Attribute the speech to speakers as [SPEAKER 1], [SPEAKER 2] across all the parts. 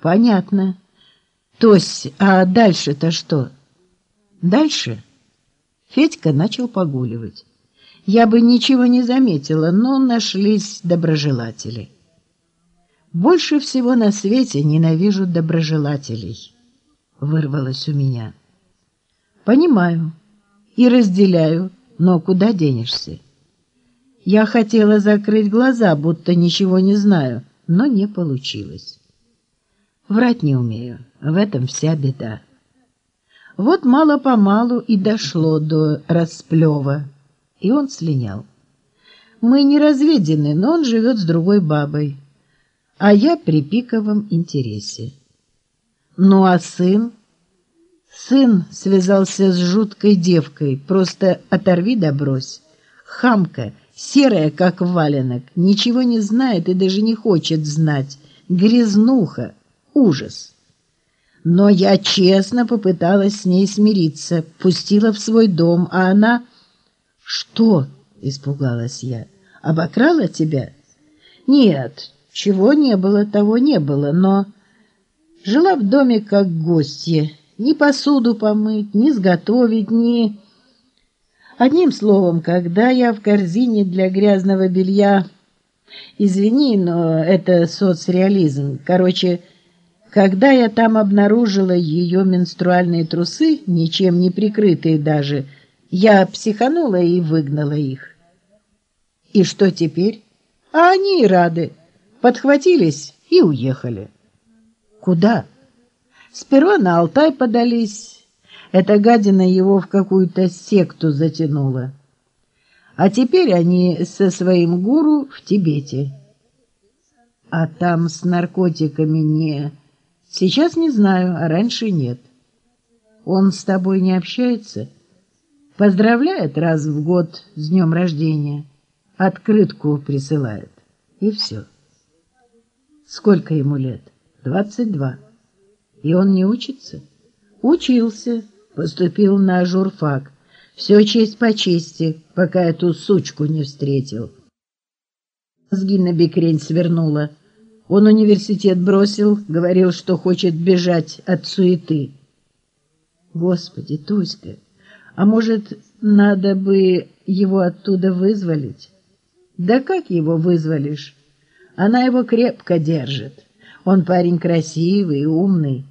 [SPEAKER 1] Понятно. То есть, а дальше-то что? Дальше? Федька начал погуливать. Я бы ничего не заметила, но нашлись доброжелатели. Больше всего на свете ненавижу доброжелателей, вырвалось у меня. Понимаю и разделяю, но куда денешься? Я хотела закрыть глаза, будто ничего не знаю, но не получилось. Врать не умею, в этом вся беда. Вот мало-помалу и дошло до Расплева, и он слинял. Мы не разведены, но он живет с другой бабой, а я при пиковом интересе. Ну а сын? Сын связался с жуткой девкой, просто оторви да брось. Хамка, серая, как валенок, ничего не знает и даже не хочет знать, грязнуха ужас. Но я честно попыталась с ней смириться, пустила в свой дом, а она... «Что?» — испугалась я. «Обокрала тебя?» «Нет, чего не было, того не было, но...» Жила в доме как гостья, ни посуду помыть, ни сготовить, ни... Одним словом, когда я в корзине для грязного белья... Извини, но это соцреализм. Короче, когда я там обнаружила ее менструальные трусы, ничем не прикрытые даже, я психанула и выгнала их. И что теперь? А они рады. Подхватились и уехали. Куда? Сперва на Алтай подались. Эта гадина его в какую-то секту затянула. А теперь они со своим гуру в Тибете. А там с наркотиками не... Сейчас не знаю, а раньше нет. Он с тобой не общается? Поздравляет раз в год с днем рождения. Открытку присылает. И все. Сколько ему лет? Двадцать два. И он не учится? Учился. Поступил на журфак. Все честь по чести, пока эту сучку не встретил. Мозги на бекрень свернула. Он университет бросил, говорил, что хочет бежать от суеты. Господи, Туська, а может, надо бы его оттуда вызволить? Да как его вызволишь? Она его крепко держит. Он парень красивый и умный.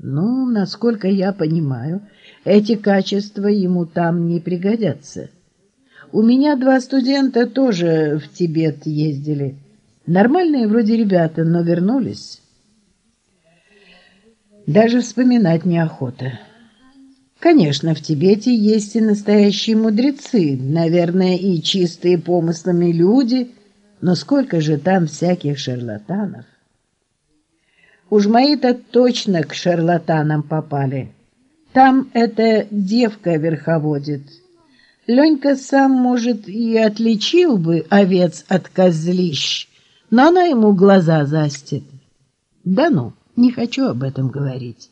[SPEAKER 1] Ну, насколько я понимаю, эти качества ему там не пригодятся. У меня два студента тоже в Тибет ездили. Нормальные вроде ребята, но вернулись. Даже вспоминать неохота. Конечно, в Тибете есть и настоящие мудрецы, наверное, и чистые помыслами люди, но сколько же там всяких шарлатанов. Уж мои-то точно к шарлатанам попали. Там эта девка верховодит. Ленька сам, может, и отличил бы овец от козлищ, но она ему глаза застит. Да ну, не хочу об этом говорить.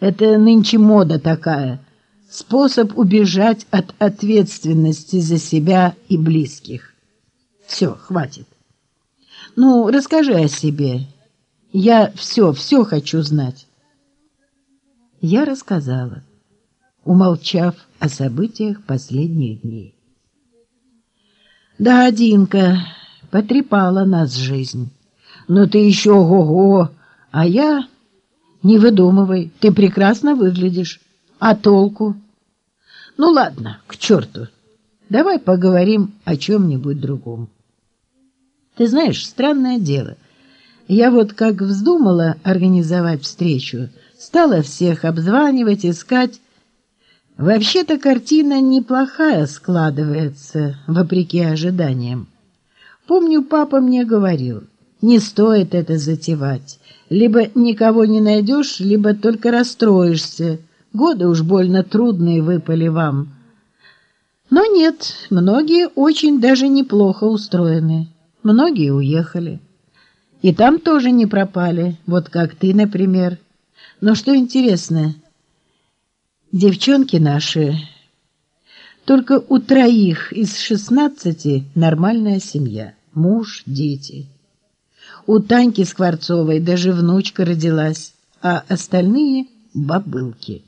[SPEAKER 1] Это нынче мода такая, способ убежать от ответственности за себя и близких. Все, хватит. Ну, расскажи о себе. Я все, все хочу знать. Я рассказала, умолчав о событиях последних дней. Да, Динка, потрепала нас жизнь. Но ты еще ого-го, а я... Не выдумывай, ты прекрасно выглядишь. А толку? Ну ладно, к черту. Давай поговорим о чем-нибудь другом. Ты знаешь, странное дело. Я вот как вздумала организовать встречу, стала всех обзванивать, искать. Вообще-то картина неплохая складывается, вопреки ожиданиям. Помню, папа мне говорил, не стоит это затевать. Либо никого не найдешь, либо только расстроишься. Годы уж больно трудные выпали вам. Но нет, многие очень даже неплохо устроены. Многие уехали. И там тоже не пропали, вот как ты, например. Но что интересно, девчонки наши только у троих из шестнадцати нормальная семья, муж, дети. У Таньки Скворцовой даже внучка родилась, а остальные — бабылки.